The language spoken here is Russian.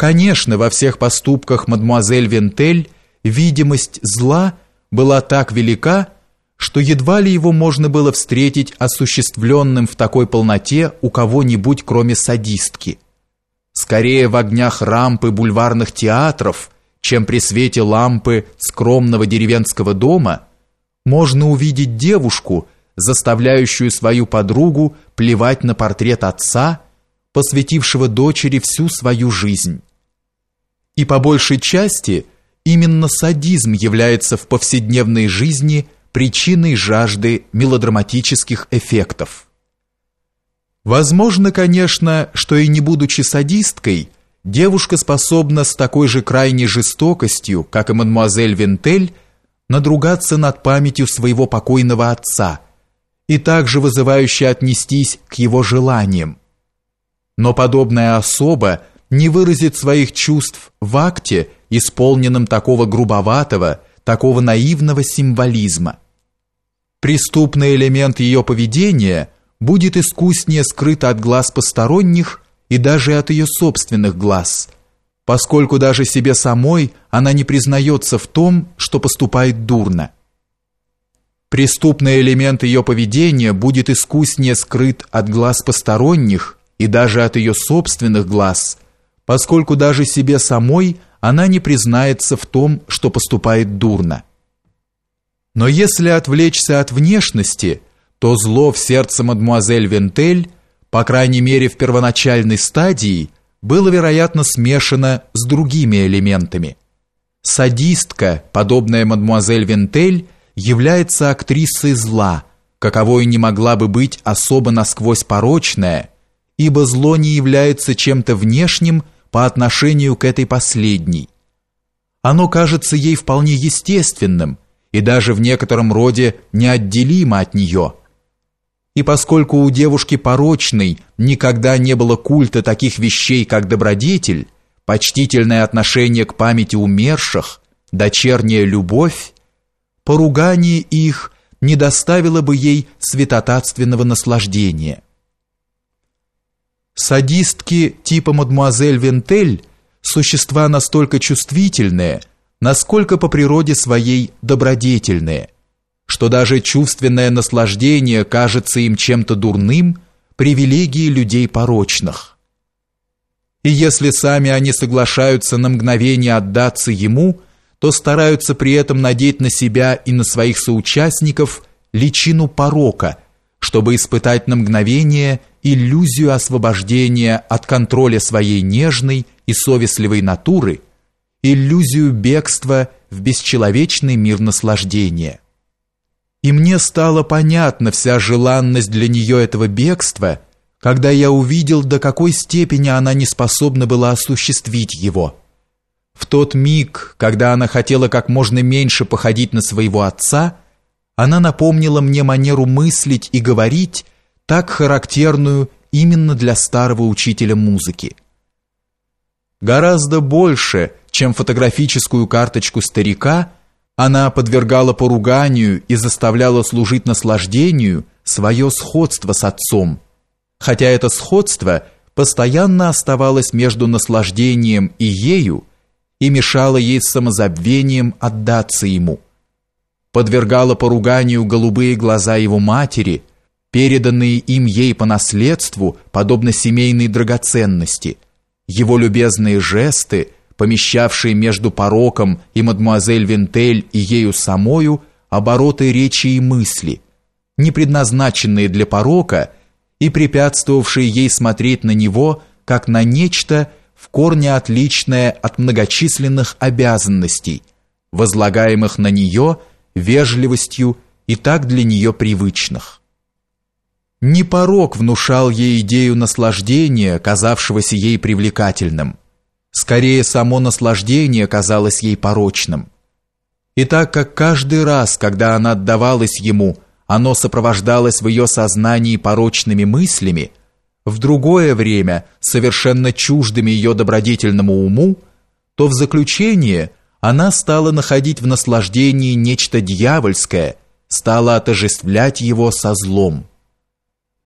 Конечно, во всех поступках мадмуазель Вентель видимость зла была так велика, что едва ли его можно было встретить осуществленным в такой полноте у кого-нибудь, кроме садистки. Скорее в огнях рампы бульварных театров, чем при свете лампы скромного деревенского дома, можно увидеть девушку, заставляющую свою подругу плевать на портрет отца, посвятившего дочери всю свою жизнь. И по большей части именно садизм является в повседневной жизни причиной жажды мелодраматических эффектов. Возможно, конечно, что и не будучи садисткой, девушка способна с такой же крайней жестокостью, как и мадемуазель Вентель, надругаться над памятью своего покойного отца и также вызывающе отнестись к его желаниям. Но подобная особа не выразит своих чувств в акте, исполненном такого грубоватого, такого наивного символизма. Преступный элемент ее поведения будет искуснее скрыт от глаз посторонних и даже от ее собственных глаз, поскольку даже себе самой она не признается в том, что поступает дурно. Преступный элемент ее поведения будет искуснее скрыт от глаз посторонних и даже от ее собственных глаз – поскольку даже себе самой она не признается в том, что поступает дурно. Но если отвлечься от внешности, то зло в сердце мадмуазель Вентель, по крайней мере в первоначальной стадии, было, вероятно, смешано с другими элементами. Садистка, подобная мадмуазель Вентель, является актрисой зла, каковой не могла бы быть особо насквозь порочная, ибо зло не является чем-то внешним, по отношению к этой последней. Оно кажется ей вполне естественным и даже в некотором роде неотделимо от нее. И поскольку у девушки порочной никогда не было культа таких вещей, как добродетель, почтительное отношение к памяти умерших, дочерняя любовь, поругание их не доставило бы ей святотатственного наслаждения. Садистки типа мадмуазель Вентель – существа настолько чувствительные, насколько по природе своей добродетельные, что даже чувственное наслаждение кажется им чем-то дурным, привилегией людей порочных. И если сами они соглашаются на мгновение отдаться ему, то стараются при этом надеть на себя и на своих соучастников личину порока, чтобы испытать на мгновение – иллюзию освобождения от контроля своей нежной и совестливой натуры, иллюзию бегства в бесчеловечный мир наслаждения. И мне стало понятна вся желанность для нее этого бегства, когда я увидел, до какой степени она не способна была осуществить его. В тот миг, когда она хотела как можно меньше походить на своего отца, она напомнила мне манеру мыслить и говорить, так характерную именно для старого учителя музыки. Гораздо больше, чем фотографическую карточку старика, она подвергала поруганию и заставляла служить наслаждению свое сходство с отцом, хотя это сходство постоянно оставалось между наслаждением и ею и мешало ей с самозабвением отдаться ему. Подвергала поруганию голубые глаза его матери – переданные им ей по наследству, подобно семейной драгоценности, его любезные жесты, помещавшие между пороком и мадмуазель Вентель и ею самою обороты речи и мысли, не предназначенные для порока и препятствовавшие ей смотреть на него как на нечто в корне отличное от многочисленных обязанностей, возлагаемых на нее вежливостью и так для нее привычных. Не порок внушал ей идею наслаждения, казавшегося ей привлекательным. Скорее, само наслаждение казалось ей порочным. И так как каждый раз, когда она отдавалась ему, оно сопровождалось в ее сознании порочными мыслями, в другое время, совершенно чуждыми ее добродетельному уму, то в заключение она стала находить в наслаждении нечто дьявольское, стала отождествлять его со злом.